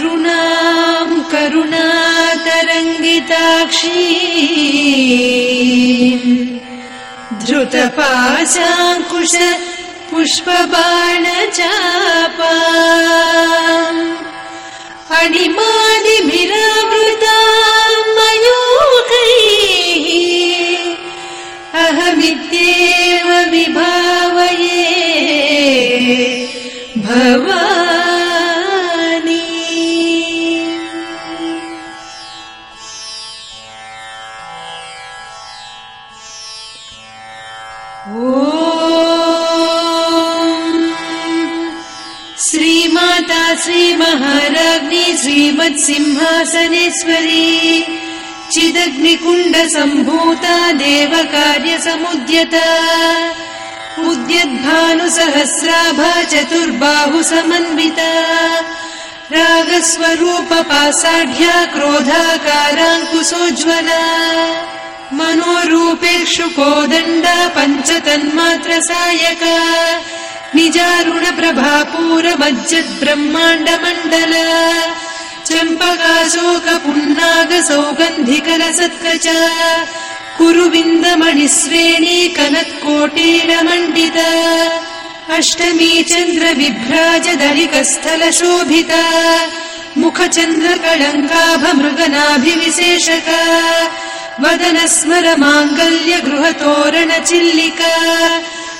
अरुणाम् करुणातरङ्गिताक्षी धृतपाशाङ्कुश पुष्पबाणचापा। अणिमादिभिरावृता मयूखैः अहमित्येव विभावये। भवानी श्रीमहाराज्ञी श्रीमत्सिंहासनेश्वरी चिदग्निकुण्डसम्भूता देवकार्यसमुद्यता उद्यद्भानुसहस्राभा चतुर्बाहु समन्विता रागस्वरूपपासाढ्या क्रोधाकाराङ्कुशोज्ज्वला मनोरूपेक्षु कोदण्डा पञ्चतन्मात्र Sayaka निजारुणप्रभापूरमज्जद्ब्रह्माण्डमण्डल। चम्पकाशोकपुन्नाग सौगन्धिकलसत्कच कुरुविन्दमणिश्रेणी कनत्कोटीरमण्डिता अष्टमी वदन स्मर माङ्गल्य गृहतोरणचिल्लिका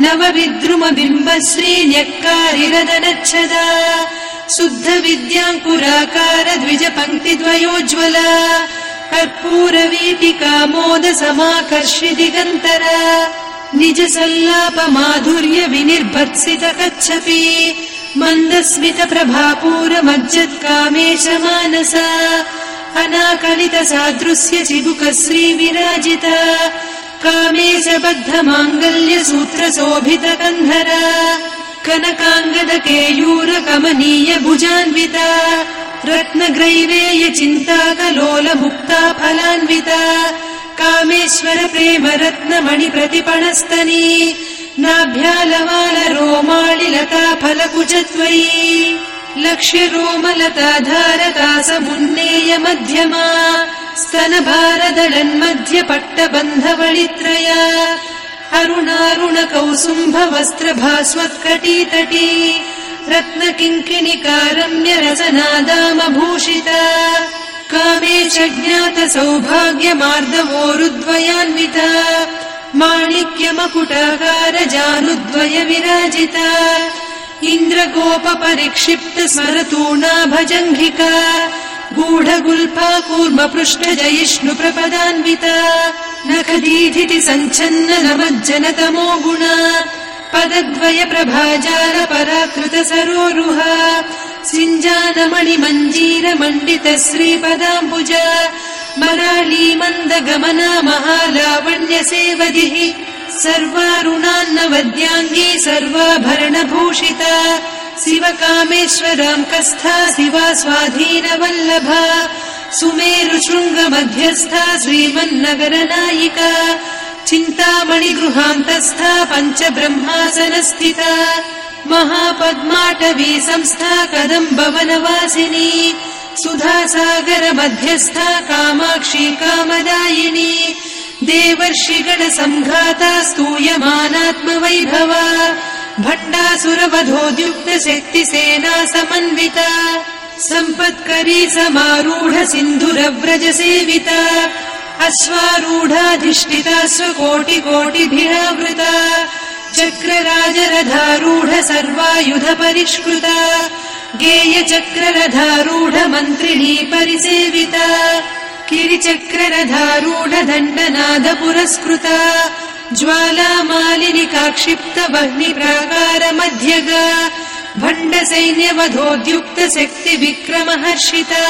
कपोलभूः नव विद्रुम बिम्ब श्रीन्यक्कारिरदनच्छदा शुद्ध विद्याङ्कुराकार द्विज पङ्क्तिद्वयोज्ज्वला कर्पूरवीटिका मोद समाकर्षि दिगन्तरा निज सल्लाप माधुर्य विनिर्भत्सित कच्छपि मन्दस्मित प्रभापूर मज्जत्कामेश मानसा अनाकलित सादृश्य चिबुक श्रीविराजिता कामेश बद्ध माङ्गल्य सूत्र शोभित कन्धरा कनकाङ्गद केयूर कमनीय भुजान्विता रत्नग्रैवेय चिन्ताकलोल मुक्ता फलान्विता कामेश्वर प्रेम रत्नमणि प्रतिपणस्तनी नाभ्यालवाल रोमाणि लता फलकुचत्वयी लक्ष्य रोमलता धारका समुन्नेय मध्यमा स्तन भारदलन्मध्य पट्टबन्धवळित्रया। अरुणारुण कौसुम्भ वस्त्र भास्वत्कटीतटी रत्न किङ्किणिकारम्य रसनादामभूषिता कामे च ज्ञात सौभाग्यमार्दवोरुद्वयान्विता माणिक्यमकुटाकार जानुद्वय विराजिता। इन्द्रगोप परिक्षिप्त स्मरतूणा भजङ्घिका गूढगुल्फा कूर्म पृष्ठ जयिष्णु प्रपदान्विता नखदीधिति सञ्छन्न नमज्जन तमो गुणा पदद्वय प्रभाजाल पराकृत सरोरुहा मञ्जीर मण्डित श्रीपदाम्बुज मराली मन्द गमना महालावण्य सर्वारुणान्नवद्याङ्गी सर्वाभरणभूषिता शिव कामेश्वराङ्कस्था शिवा स्वाधीनवल्लभा सुमेरु शृङ्ग मध्यस्था श्रीमन्नगर नायिका चिन्तामणि गृहान्तस्था पञ्च ब्रह्मासनस्थिता महापद्माटवी संस्था कदम्बवनवासिनी सुधासागर मध्यस्था कामाक्षी कामदायिनी देवर्षिगण सङ्घाता स्तूयमानात्मवैभवा भण्डासुरवधोद्युक्त शक्तिसेना समन्विता सम्पत्करी समारूढ सिन्धुरव्रज सेविता अश्वारूढाधिष्ठिता स्वकोटि कोटिभिरावृता चक्रराजरथारूढ सर्वायुध परिष्कृता गेय मन्त्रिणी परिसेविता गिरिचक्ररथारूढ दण्डनाद पुरस्कृता ज्वालामालिनि काक्षिप्त वह्नि प्राकार मध्यगा भण्ड सैन्यवधोद्युक्त शक्ति विक्रम हर्षिता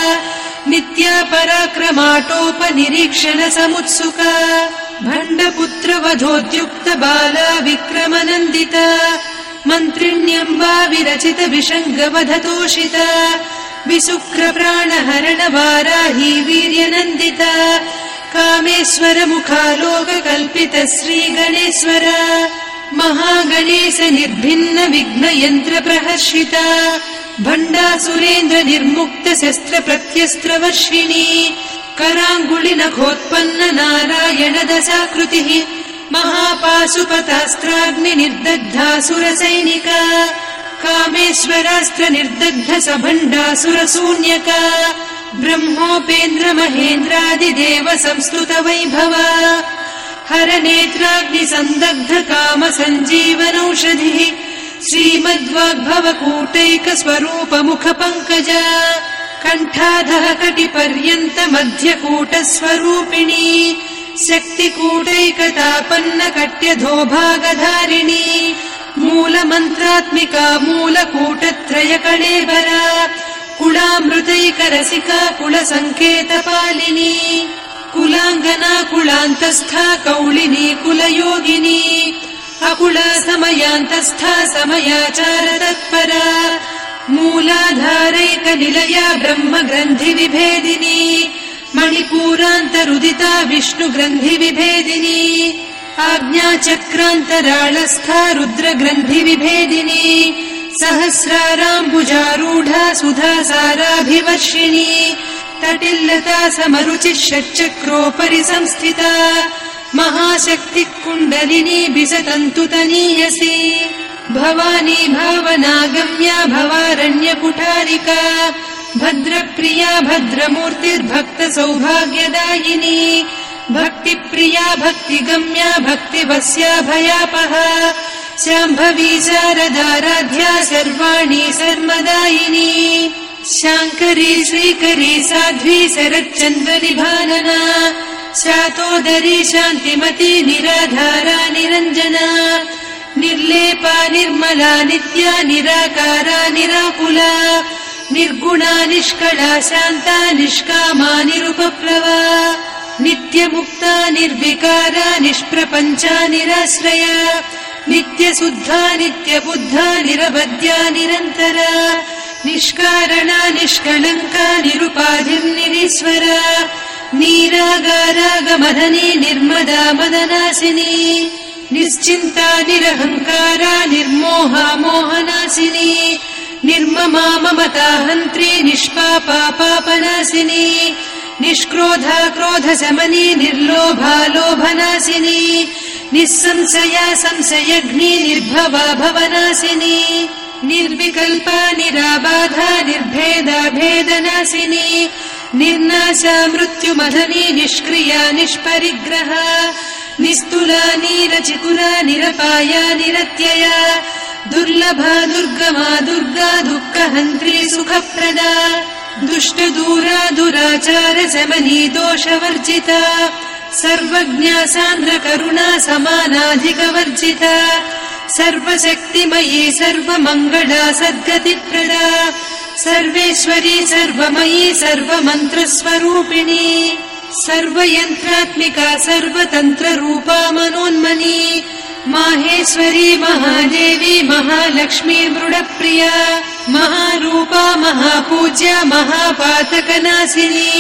नित्या पराक्रमाटोपनिरीक्षण समुत्सुका भण्डपुत्रवधोद्युक्त बाला विक्रमनन्दिता मन्त्रिण्यम्बा विरचित विशङ्गवधतोषिता विशुक्र प्राणहरण वाराही वीर्यनन्दिता कामेश्वर मुखालोककल्पित श्रीगणेश्वर महागणेश निर्भिन्न विघ्न यन्त्र प्रहर्षिता भण्डासुरेन्द्र निर्मुक्त शस्त्र प्रत्यस्त्रवर्षिणी कराङ्गुलि नखोत्पन्न नारायण दशाकृतिः महापाशुपतास्त्राग्नि निर्दग्धासुरसैनिका कामेश्वरास्त्र निर्दग्ध स भण्डासुरशून्यका ब्रह्मोपेन्द्र महेन्द्रादिदेव संस्तुत वैभव सञ्जीवनौषधिः श्रीमद्वाग्भव कूटैक स्वरूप मुख पङ्कज कण्ठाधः कटिपर्यन्त मध्यकूट स्वरूपिणी शक्तिकूटैकतापन्न कट्यधो भागधारिणी मूलमन्त्रात्मिका मूलकूटत्रय कलेबरा कुलामृतैकरसिका कुलसङ्केतपालिनी कुलाङ्गना कुलान्तस्था कौलिनी कुलयोगिनी अकुला समयान्तस्था समयाचार तत्परा ग्रन्थि विभेदिनी मणिपूरान्तरुदिता विष्णु ग्रन्थि विभेदिनी आज्ञाचक्रान्तराळस्था रुद्र ग्रन्थि विभेदिनी सहस्राराम्बुजारूढा सुधा साराभिवर्षिणी तटिल्लता समरुचिः षट्चक्रोपरि संस्थिता महाशक्तिः कुण्डलिनी बिसतन्तु तनीयसी भवानी भावनागम्या भवारण्यकुठारिका भद्रप्रिया भद्रमूर्तिर्भक्त सौभाग्यदायिनी भक्तिप्रिया भक्तिगम्या भक्तिवस्या भयापः शाम्भवी शारदाराध्या सर्वाणि सर्वदायिनी। शाङ्करी श्रीकरी साध्वी शरच्चन्द्रनिभानना शातोदरी शान्तिमती निराधारा निरञ्जना निर्लेपा निर्मला नित्या निराकारा निराकुला। निर्गुणा निष्कला शान्ता निष्कामा निरुपप्लवा। नित्यमुक्ता निर्विकारा निष्प्रपञ्चा निराश्रया नित्यशुद्धा नित्यबुद्धा निरवद्या निरन्तरा निष्कारणा निष्कलङ्का निरुपाधिर्निरीश्वरा नीरागारागमधनी निर्मदा मदनासिनी निश्चिन्ता निरहङ्कारा निर्मोहा मोहनासिनी निर्ममा ममता हन्त्री निष्पापा पापनासिनी निष्क्रोधा क्रोधशमनी निर्लोभा लोभनासिनी निःसंशया संशयग्नि निर्भवा भवनासिनी निर्विकल्पा निराबाधा निर्भेदा भेदनासिनी निर्नाशा मृत्युमधनी निष्क्रिया निष्परिग्रह निस्तुला निरचिकुरा निरपाया निरत्यया दुर्लभा दुर्गमा दुर्गा दुःखहन्त्री सुखप्रदा दुष्टदूरा दुराचार शमनी दोषवर्जिता सर्वज्ञा सान्द्र करुणा समानाधिकवर्जिता सर्वशक्तिमयी सर्वमङ्गला सद्गतिप्रदा सर्वेश्वरी सर्वमयी सर्वमन्त्रस्वरूपिणी सर्वयन्त्रात्मिका सर्वतन्त्ररूपा मनोन्मनी माहेश्वरी महादेवी महालक्ष्मी मृडप्रिया महारूपा महापूज्या महापातकनाशिनी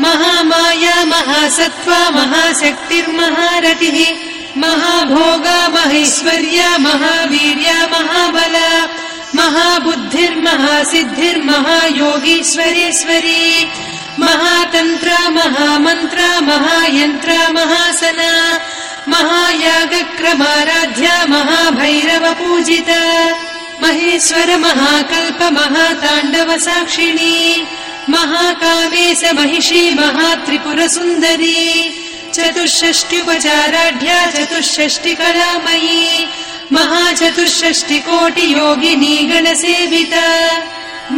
महामाया महासत्त्वा महाशक्तिर्महारतिः महाभोगा महेश्वर्या महावीर्या महाबला महाबुद्धिर्महासिद्धिर्महायोगीश्वरेश्वरी महातन्त्रा महामन्त्रा महायन्त्रा महासना महायागक्रमाराध्या महाभैरवपूजिता महेश्वर महाकल्प महाताण्डव साक्षिणी महाकामेश महिषी महात्रिपुरसुन्दरी चतुष्षष्ट्युपचाराढ्या चतुष्षष्टिकलामयी महाचतुष्षष्टिकोटियोगिनी गणसेविता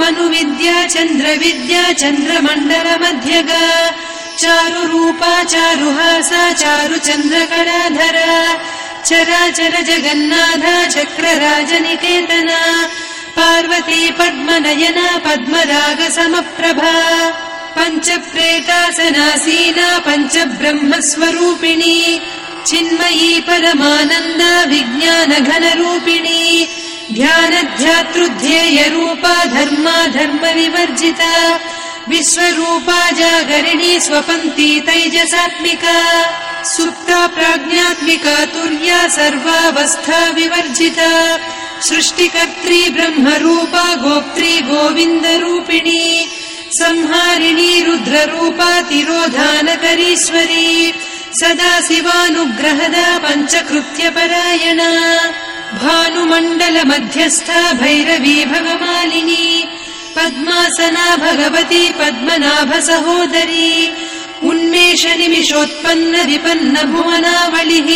मनुविद्या चन्द्रविद्या चन्द्रमण्डलमध्यगा चारुरूपा चारुहासा चारुचन्द्रकलाधरा चराचर जगन्नाथा चक्रराजनिकेतना पार्वती पद्मनयना पद्मरागसमप्रभा। पञ्चप्रेतासनासीना पञ्च ब्रह्मस्वरूपिणी चिन्मयी परमानन्द विज्ञान घनरूपिणी ध्यानध्यातृध्येयरूपा धर्मा धर्म विवर्जिता विश्वरूपा जागरिणी स्वपन्ती तैजसात्मिका। सुप्ता प्राज्ञात्मिका तुर्या सर्वावस्था विवर्जिता सृष्टिकर्त्री ब्रह्मरूपा गोप्त्री गोविन्दरूपिणी संहारिणी रुद्ररूपा तिरोधानकरीश्वरी सदा शिवानुग्रहदा पञ्चकृत्यपरायणा भानुमण्डल मध्यस्था भैरवी भगमालिनी पद्मासना भगवती पद्मनाभ सहोदरी उन्मेष निमिषोत्पन्न विपन्न भुवनावलिः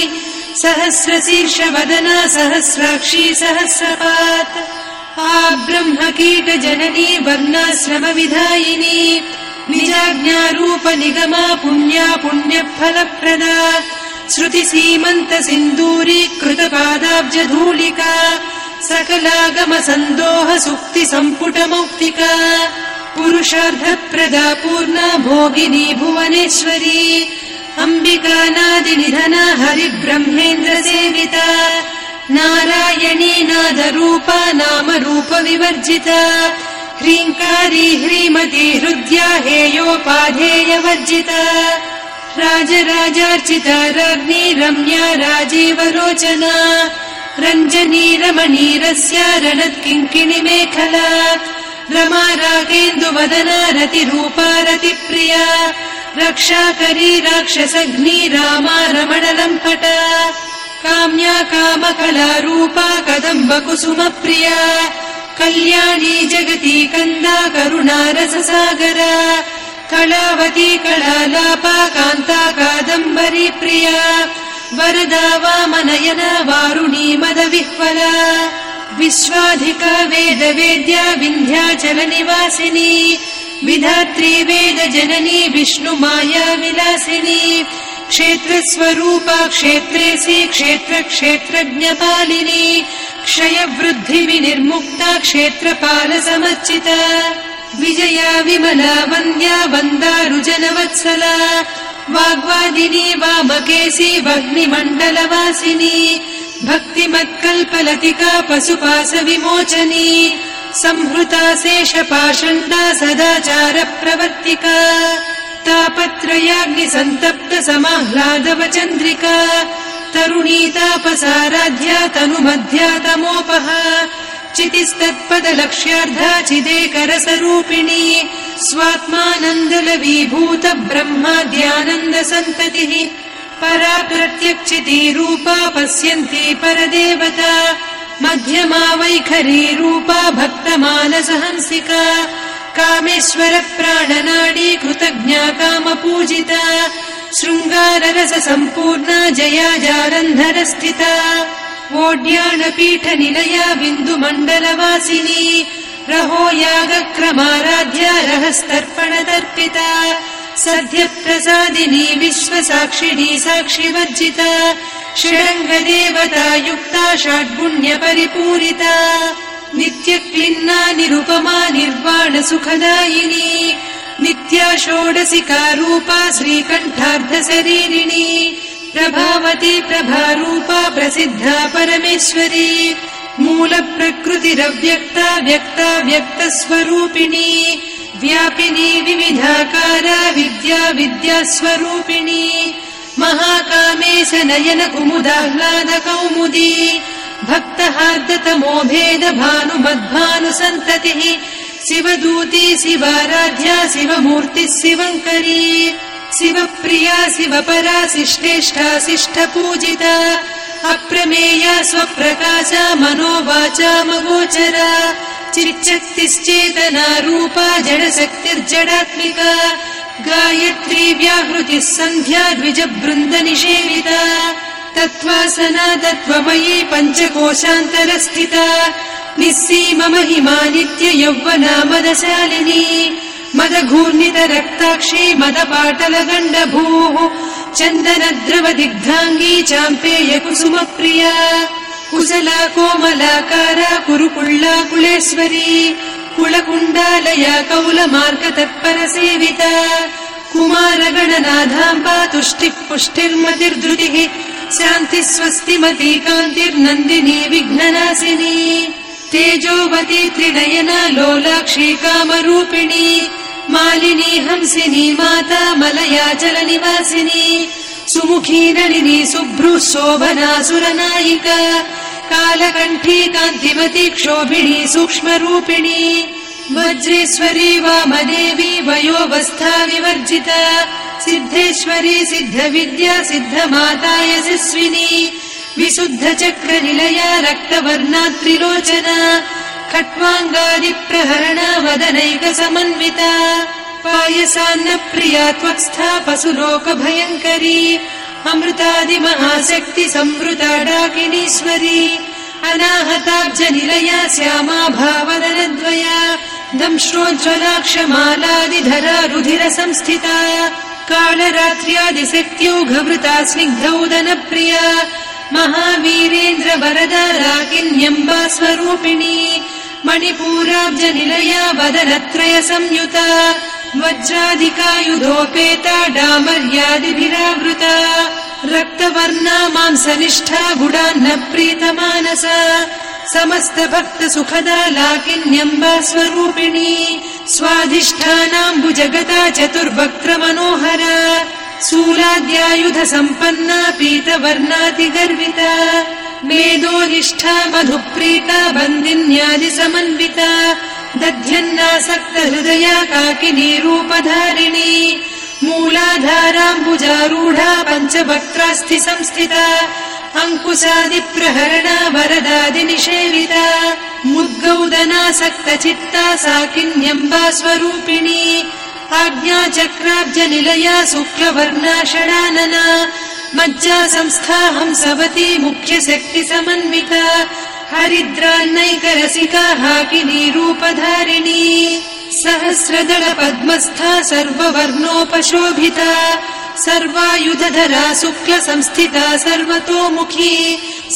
सहस्रशीर्ष वदना सहस्राक्षी सहस्रपात् आ ब्रह्म कीट जननी वर्णाश्रम विधायिनी निजाज्ञारूप निगमा पुण्या पुण्यफलप्रदा। श्रुति सीमन्त सिन्दूरी पूर्णा भोगिनी भुवनेश्वरी अम्बिका नादिनिधना हरिब्रह्मेन्द्र सेविता नारायणी नादरूपा नाम रूप विवर्जिता ह्रीङ्कारी ह्रीमती हृद्या हेयोपाधेयवर्जिता राजराजार्चिता राज्ञी रम्या राजीवलोचना रञ्जनी रमणीरस्य रणत्किङ्किणि मेखला रमा रागेन्दुवदना रतिरूपा रतिप्रिया रक्षाकरी राक्षसग्नी रामा रमणलम्पट काम्या कामकलारूपा कदम्ब कुसुमप्रिया कल्याणी जगती कन्दा करुणा रससागरा कलावती कलालापा कान्ता कादम्बरी प्रिया। वरदा वामनयना वारुणी मदविह्वला। विश्वाधिका वेद वेद्या विन्ध्याचल विधात्री वेद जननी विष्णु माया विलासिनी क्षेत्रस्वरूपा क्षेत्रेऽसि क्षेत्र क्षेत्रज्ञपालिनी क्षयवृद्धि विनिर्मुक्ता क्षेत्रपाल समर्चिता विजया विमला वन्द्या वन्दारुजनवत्सला वाग्वादिनी वामकेशी वह्निमण्डलवासिनी भक्तिमत्कल्पलतिका पशुपास विमोचनी संहृता शेषपाषण्डा सदाचार प्रवर्तिका तापत्रयाग्निसन्तप्त समाह्लादव चन्द्रिका तरुणी तापसाराध्या तनुमध्या तमोपहा चितिस्तत्पदलक्ष्यार्धा चिदेकरसरूपिणी स्वात्मानन्दलवीभूत ब्रह्माद्यानन्द सन्ततिः परा प्रत्यक्षितीरूपा पश्यन्ती परदेवता मध्यमा वैखरी रूपा भक्तमानसहंसिका कामेश्वर प्राणनाडी कृतज्ञा कामपूजिता शृङ्गाररस सम्पूर्णा जया जालन्धर स्थिता बिन्दुमण्डलवासिनी रहो यागक्रमाराध्या रहस्तर्पण तर्पिता सद्य प्रसादिनी विश्वसाक्षिणी साक्षिवर्जिता षडङ्गदेवता युक्ता षड्गुण्य परिपूरिता नित्यक्लिन्ना निरुपमा निर्वाण सुखदायिनी नित्या षोडशिका रूपा श्रीकण्ठार्ध शरीरिणी प्रभावती प्रभारूपा प्रसिद्धा परमेश्वरी मूल प्रकृतिरव्यक्ता व्यक्ता व्यक्तस्वरूपिणी व्यापिनी विविधाकारा विद्या विद्यास्वरूपिणी महाकामेश नयन कुमुदाह्लाद कौमुदी भक्तहार्दतमो भेद भानुमद्भानुसन्ततिः शिवदूती शिवाराध्या शिवमूर्तिः शिवङ्करी शिवप्रिया शिवपरा शिष्टेष्ठा शिष्ठ पूजिता अप्रमेया स्वप्रकाशा मनोवाचामगोचरा चिच्चक्तिश्चेतना रूपा जडशक्तिर्जडात्मिका गायत्री व्याहृतिः सन्ध्या द्विजबृन्द निषेविता तत्त्वासना तत्त्वमयी पञ्चकोशान्तरस्थिता निःसीम महिमा नित्य यौवना मदशालिनी मदघूर्णित रक्ताक्षी मदपाटल गण्डभूः चन्दन द्रव दिग्धाङ्गी चाम्पेय कुसुमप्रिया कुशला कोमलाकारा कुरुकुळ्ळा कुलेश्वरी कुलकुण्डालया कौलमार्ग तत्परसेविता कुमारगणनाथाम्बा तुष्टिः पुष्टिर्मतिर्धृतिः शान्तिः स्वस्तिमती कान्तिर्नन्दिनी विघ्ननाशिनी तेजोवती त्रिनयना लोलाक्षी कामरूपिणी मालिनी हंसिनी माता मलयाचलनिवासिनी सुमुखी नलिनी शुभ्रु शोभनासुरनायिका कालकण्ठी कान्तिमती क्षोभिणी सूक्ष्मरूपिणी वज्रेश्वरी वामदेवी वयोवस्था विवर्जिता सिद्धेश्वरी सिद्धविद्या सिद्धमाता यशस्विनी विशुद्ध चक्र निलया रक्तवर्णा त्रिलोचना खट्वाङ्गादिप्रहरण वदनैक समन्विता पायसान्न प्रिया संवृता डाकिनीश्वरी अनाहताब्ज निलया श्यामा भावदनद्वया दंश्रोज्ज्वलाक्षमालादिधरा रुधिर संस्थिता कालरात्र्यादिशक्त्यौघवृता स्निग्धौदनप्रिया महावीरेन्द्र वरदा राकिन्यम्बा स्वरूपिणी मणिपूराब्ज निलया वदनत्रय संयुता वज्राधिकायुधोपेता डामर्यादिभिरावृता रक्तवर्णा मांसनिष्ठा गुडान्न प्रीतमानसा समस्त भक्त सुखदा लाकिन्यम्बा स्वरूपिणी स्वाधिष्ठानाम्बुजगता चतुर्वक्त्र मनोहरा शूलाद्यायुध सम्पन्ना पीतवर्णातिगर्विता मेदोनिष्ठा मधुप्रीता बन्दिन्यादि समन्विता दध्यन्नासक्त हृदया काकिनी रूपधारिणी मूलाधाराम्बुजारूढा पञ्चवक्त्रास्थि संस्थिता। अङ्कुशादिप्रहरणा वरदादिनिषेविता मुद्गौदनासक्त चित्ता सा किन्यम्बा स्वरूपिणी। आज्ञाचक्राब्ज निलया शुक्लवर्णा षडानना मज्जा संस्था हंसवती मुख्यशक्ति समन्विता हरिद्रान्नैकरसिका हाकिनी रूपधारिणी सहस्रदल पद्मस्था सर्ववर्णोपशोभिता सर्वायुधधरा शुक्ल संस्थिता सर्वतोमुखी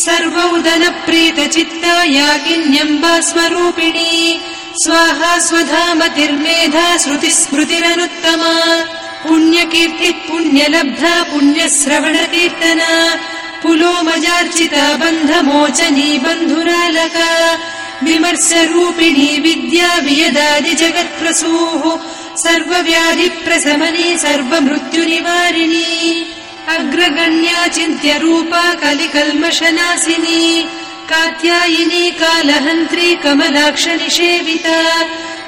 सर्वौदन प्रीत चित्ता याकिन्यम्बा स्वरूपिणी। स्वाहा स्वधामतिर्मेधा श्रुति स्मृतिरनुत्तमा पुण्यकीर्तिः पुण्यलब्धा पुण्यश्रवण कीर्तना पुलोमजार्चिता बन्धमोचनी बन्धुरालका विमर्शरूपिणी विद्या वियदादि जगत्प्रसूः सर्वव्याधिप्रशमनी सर्वमृत्युनिवारिणी अग्रगण्या चिन्त्यरूपा कलिकल्मषनाशिनी कात्यायिनी कालहन्त्री कमलाक्ष निषेविता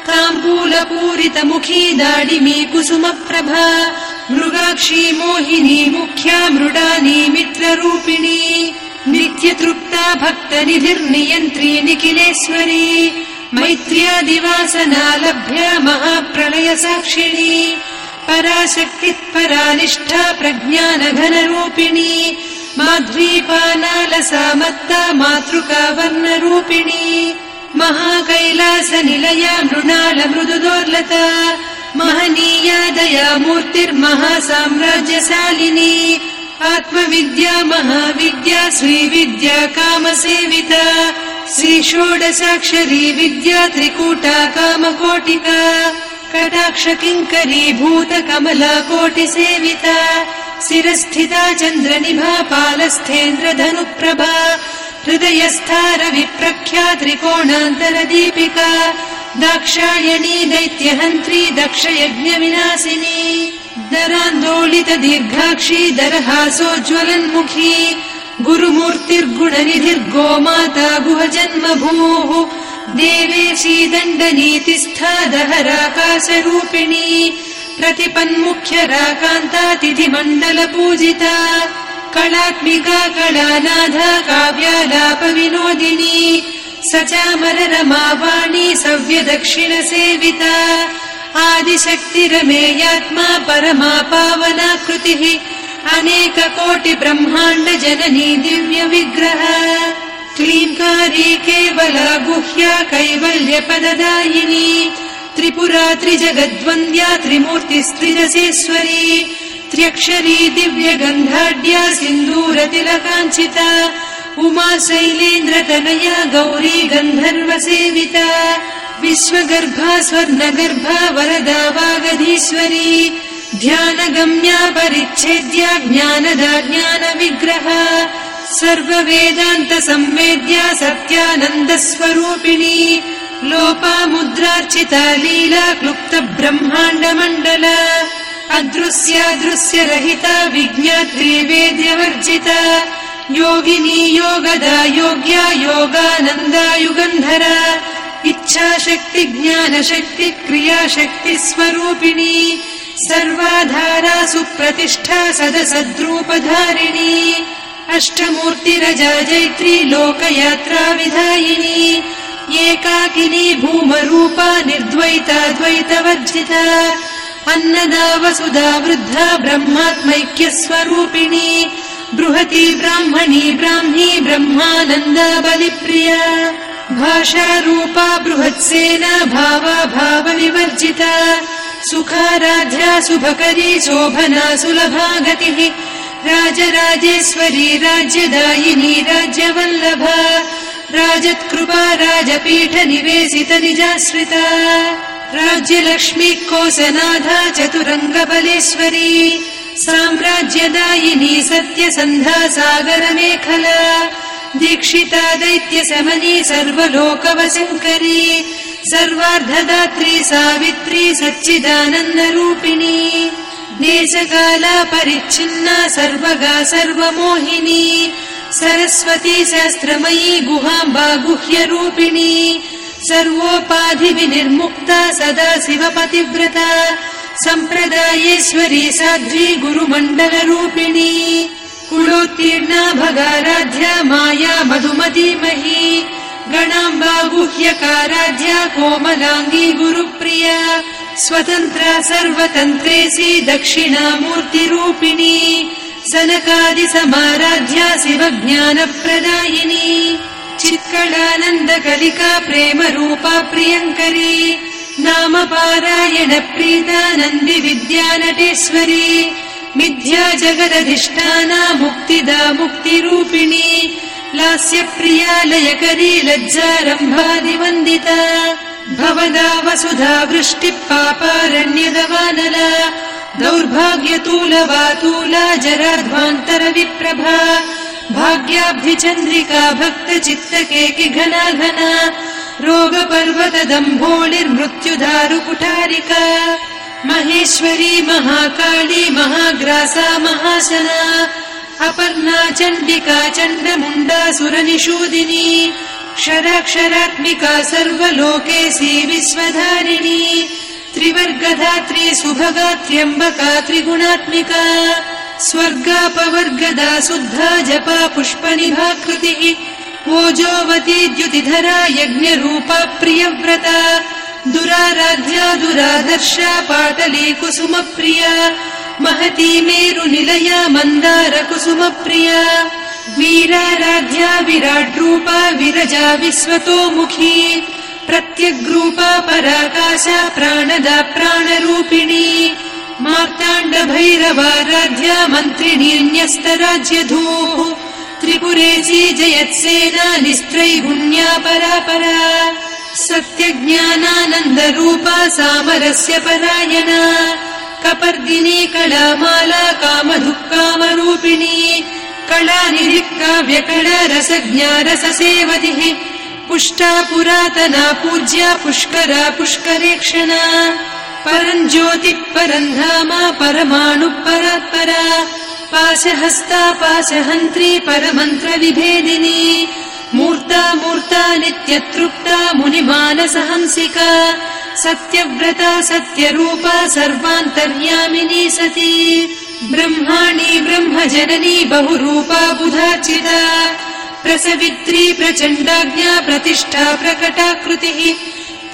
ताम्बूलपूरितमुखी दाडिमी कुसुमप्रभा मृगाक्षी मोहिनी मुख्या मृडानी मित्ररूपिणी नित्यतृप्ता भक्तनिधिर्नियन्त्री निखिलेश्वरी मैत्र्यादिवासना लभ्या महाप्रलय साक्षिणी पराशक्तिः परानिष्ठा प्रज्ञानघनरूपिणी माध्वीपानालसा मत्ता मातृका वर्णरूपिणी महाकैलासनिलया मृणाल मृदुदोर्लता महनीया दया मूर्तिर्महासाम्राज्यशालिनी आत्मविद्या महाविद्या श्रीविद्या कामसेविता। श्रीषोडशाक्षरी विद्या त्रिकूटा कामकोटिका। कटाक्ष किङ्करी भूत कमला कोटिसेविता शिरस्थिता चन्द्रनिभा पालस्थेन्द्र धनुप्रभा। हृदयस्था रविप्रख्या त्रिकोणान्तरदीपिका दाक्षायणी दैत्यहन्त्री दक्षयज्ञविनाशिनी दरान्दोलित दीर्घाक्षी दरहासोज्ज्वलन्मुखी गुरुमूर्तिर्गुणनिधिर्गोमाता गुहजन्मभूः देवेशी दण्डनीतिस्था दहराकाशरूपिणी प्रतिपन्मुख्य राकान्तातिथिमण्डल पूजिता कलात्मिका कलानाथा काव्यालाप विनोदिनी सचामर रमावाणी सव्य दक्षिण सेविता आदिशक्तिरमेयात्मा परमा पावना कृतिः अनेक कोटि जननी दिव्य क्लीङ्कारी केवला गुह्या कैवल्य पददायिनी त्रिपुरा त्रिजगद्वन्द्या त्रिमूर्तिस्त्रिदशेश्वरी त्र्यक्षरी दिव्य गन्धाढ्या सिन्दूरतिलकाञ्चिता उमा शैलेन्द्रतनया गौरी गन्धर्व सेविता विश्वगर्भा स्वर्णगर्भा वरदा वागधीश्वरी ध्यानगम्या परिच्छेद्या ज्ञानदा ज्ञानविग्रह सर्ववेदान्त संवेद्या सत्यानन्दस्वरूपिणी लोपामुद्रार्चिता लीला क्लुप्त ब्रह्माण्डमण्डल अदृश्यादृश्य रहिता विज्ञात्री वेद्यवर्जिता योगिनी योगदा योग्या योगानन्दा युगन्धरा। इच्छाशक्ति ज्ञानशक्ति क्रियाशक्ति स्वरूपिणी। सर्वाधारा सुप्रतिष्ठा सदसद्रूपधारिणी। अष्टमूर्तिरजा जैत्री लोकयात्रा विधायिनी। एकाकिनी भूमरूपा निर्द्वैता द्वैतवर्जिता। अन्नदा वसुधा वृद्धा ब्रह्मात्मैक्यस्वरूपिणी बृहती ब्राह्मणी ब्राह्मी ब्रह्मानन्दा बलिप्रिया। भाषारूपा बृहत्सेना भावा भावविवर्जिता। सुखाराध्या शुभकरी शोभना सुलभा गतिः। राजराजेश्वरी राज्यदायिनी राज्यवल्लभा। राजत्कृपा राजपीठ निवेशित निजाश्रिता। राज्यलक्ष्मी कोसनाधा चतुरङ्गबलेश्वरी साम्राज्यदायिनी सत्यसन्धा सागरमेखला दीक्षिता दैत्यशमनी सर्वलोकवशङ्करी सर्वार्धदात्री सावित्री सच्चिदानन्दरूपिणी देशकाला परिच्छिन्ना सर्वगा सर्वमोहिनी सरस्वती शास्त्रमयी गुहाम्बा गुह्यरूपिणी सर्वोपाधिविनिर्मुक्ता सदा शिवपतिव्रता सम्प्रदायेश्वरी साध्वी गुरुमण्डलरूपिणी कुलोत्तीर्णा भगाराध्या माया मधुमतीमही गणाम्बा गुह्यकाराध्या कोमलाङ्गी गुरुप्रिया स्वतन्त्रा सर्वतन्त्रेसी दक्षिणामूर्तिरूपिणी सनकादिसमाराध्या शिवज्ञानप्रदायिनी चित्कलानन्दकलिका प्रेमरूपा प्रियङ्करी नाम पारायण प्रीता विद्यानटेश्वरी मिथ्या जगदधिष्ठाना मुक्तिदा मुक्तिरूपिणी लास्यप्रिया लयकरी लज्जारम्भादिवन्दिता भवदा वसुधा वृष्टिः पापारण्यदवानला दौर्भाग्यतूलवातूला जराध्वान्तरविप्रभा भाग्याब्धिचन्द्रिका भक्तचित्तकेकि घना घना रोगपर्वतदम्भोळिर्मृत्युधारुकुठारिका महेश्वरी महाकाली महाग्रासा महाशना अपर्णा चण्डिका चण्डमुण्डा सुरनिषूदिनी क्षराक्षरात्मिका सर्वलोकेशी विश्वधारिणी त्रिवर्गधात्री सुभगा त्र्यम्बका त्रिगुणात्मिका स्वर्गापवर्गदा शुद्धा जपा पुष्पनिभाकृतिः ओजोवती द्युतिधरा यज्ञरूपा प्रियव्रता दुराराध्या दुरादर्शा पाटली कुसुमप्रिया महती मेरुनिलया मन्दार कुसुमप्रिया वीराराध्या विराड्रूपा विरजा विश्वतोमुखी प्रत्यग्रूपा पराकाशा प्राणदा प्राणरूपिणी मार्ताण्डभैरवाराध्या मन्त्रिणीन्यस्तराज्यधूः त्रिपुरेशी जयत्सेना निस्त्रैगुण्या परापरा। सत्यज्ञानानन्दरूपा सामरस्य परायणा। कपर्दिनी कलामाला कामधुक्कामरूपिणी। कलानिधिक्काव्यकला रसज्ञा रससेवतिः। पुष्टा पुरातना पूज्या पुष्करा पुष्करेक्षणा। परम् ज्योतिः परम् धामा परमाणुः परात्परा पाशहस्ता पाशहन्त्री परमन्त्रविभेदिनी मूर्ता मूर्ता नित्यतृप्ता मुनिमानसहंसिका सत्यव्रता सत्यरूपा सर्वान्तर्यामिनी सती। ब्रह्माणि ब्रह्मजननी बहुरूपा बुधार्चिता। प्रसवित्री प्रचण्डाज्ञा प्रतिष्ठा प्रकटाकृतिः।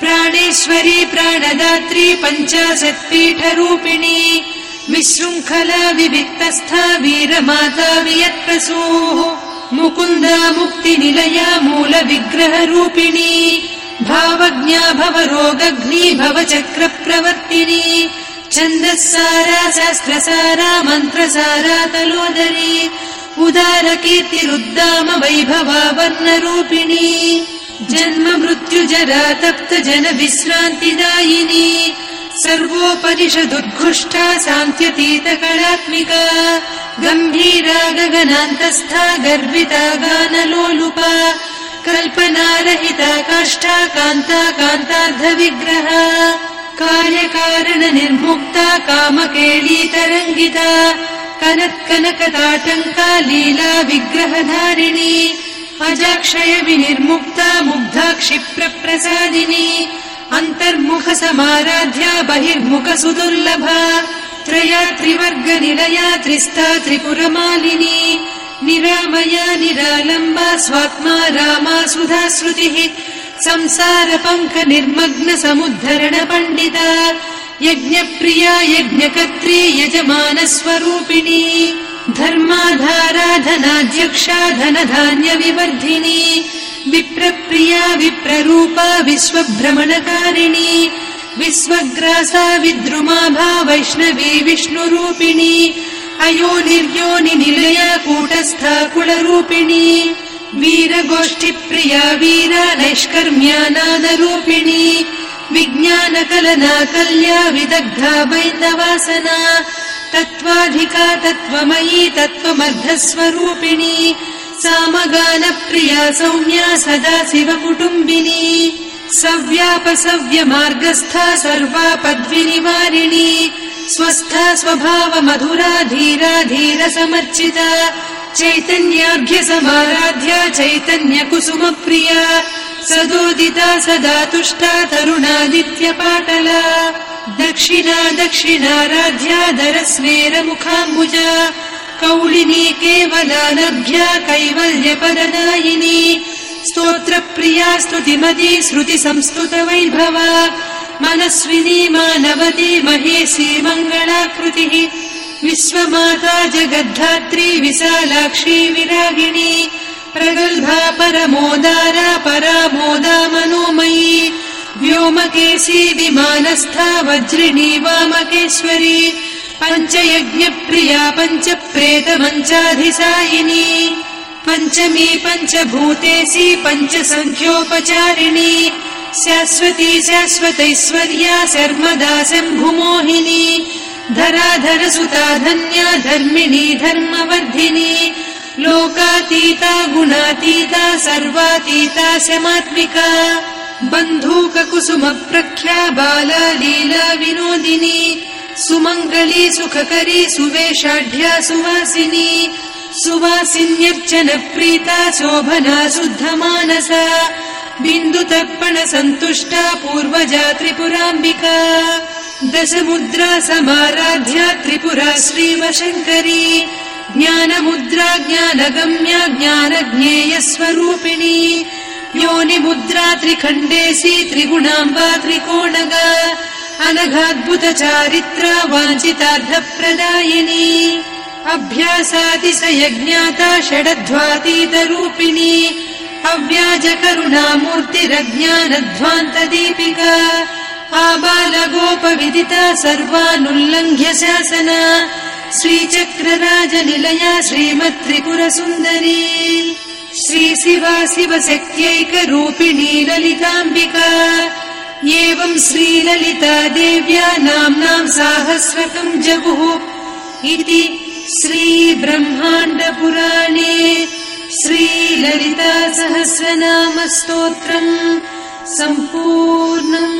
प्राणेश्वरी प्राणदात्री पञ्चाशत्पीठरूपिणी विशृङ्खला विविक्तस्था वीरमाता वियत्प्रसूः मुकुन्दा मुक्तिनिलया मूलविग्रहरूपिणी भावज्ञा भवरोगग्नी भवचक्रप्रवर्तिनी छन्दःसारा शास्त्रसारा मन्त्रसारा तलोदरी उदारकीर्तिरुद्दाम वैभवा वर्णरूपिणी जन्म मृत्युजरा तप्त जन विश्रान्तिदायिनी सर्वोपनिषदुद्घुष्टा सान्त्यतीत कलात्मिका गम्भीरा गगनान्तस्था गर्विता गानलोलुपा कल्पनारहिता काष्ठा कान्ता कान्तार्धविग्रह कार्यकारण निर्मुक्ता कामकेलीतरङ्गिता कनत्कनकताटङ्का लीला विग्रहधारिणी अजाक्षय विनिर्मुक्ता मुग्धा क्षिप्रप्रसादिनी अन्तर्मुख समाराध्या बहिर्मुख सुदुर्लभा त्रया त्रिवर्गनिलया त्रिस्ता त्रिपुरमालिनी। निरामया निरालम्बा स्वात्मा रामा सुधा श्रुतिः। संसार निर्मग्न समुद्धरण पण्डिता। यज्ञप्रिया यज्ञकर्त्री यजमानस्वरूपिणी। धर्माधारा धनाध्यक्षा विवर्धिनी विप्रप्रिया विप्ररूपा विश्वभ्रमणकारिणी विश्वग्रासा विद्रुमाभा वैष्णवी विष्णुरूपिणी अयोनिर्योनि निलया कूटस्था कुलरूपिणी वीरगोष्ठिप्रिया वीरा नैष्कर्म्यानादरूपिणी विज्ञानकलना कल्या विदग्धा वैन्दवासना तत्त्वाधिका तत्त्वमयी तत्त्वमर्धस्वरूपिणी सामगानप्रिया सौम्या सदा शिवकुटुम्बिनी सव्यापसव्यमार्गस्था सर्वा पद्विनिवारिणी स्वस्था स्वभाव मधुरा धीरा धीर समर्चिता चैतन्याभ्य समाराध्या चैतन्य कुसुम प्रिया सदोदिता सदा तुष्टा तरुणादित्य पाटला दक्षिणा दक्षिणाराध्या मुखाम्बुजा कौलिनी केवलानभ्या कैवल्यपददायिनी स्तोत्रप्रिया स्तुतिमती श्रुति वैभवा मनस्विनी मानवती महेशी मङ्गलाकृतिः विश्वमाता जगद्धात्री विशालाक्षी विरागिणी। प्रगल्भा परमोदारा परामोदा मनोमयी व्योमकेशी विमानस्था वज्रिणी वामकेश्वरी पञ्चयज्ञप्रिया पञ्चप्रेतमञ्चाधिसायिनी पञ्चमी पञ्चभूतेशी पञ्चसङ्ख्योपचारिणी। शाश्वती शाश्वतैश्वर्या शर्मदा शम्भुमोहिनी। धराधर सुता धन्या धर्मिणी धर्मवर्धिनी। लोकातीता गुणातीता सर्वातीता शमात्मिका। बन्धूक कुसुम प्रख्या बाला लीला विनोदिनी सुमङ्गली सुखकरी सुवेशाढ्या सुवासिनी सुवासिन्यर्चन प्रीता शोभना शुद्धमानसा बिन्दुतर्पण सन्तुष्टा पूर्वजा त्रिपुराम्बिका दशमुद्रा समाराध्या त्रिपुरा श्रीवशङ्करी ज्ञानमुद्रा ज्ञानगम्या ज्ञानज्ञेयस्वरूपिणी योनिमुद्रा त्रिखण्डेशी त्रिगुणाम्बा त्रिकोणगा अनघाद्भुत चारित्रा वाञ्छितार्थप्रदायिनी अभ्यासातिशयज्ञाता षडध्वातीतरूपिणी अव्याजकरुणामूर्तिरज्ञानध्वान्तदीपिका आबालगोपविदिता सर्वानुल्लङ्घ्य शासना श्रीचक्रराजनिलया श्रीमत्त्रिपुरसुन्दरी श्रीशिवा शिवशक्त्यैकरूपिणी ललिताम्बिका एवम् श्रीललिता देव्या नाम्नाम् साहस्रकम् जगुः इति श्रीब्रह्माण्डपुराणे श्रीललिता सहस्रनाम स्तोत्रम् सम्पूर्णम्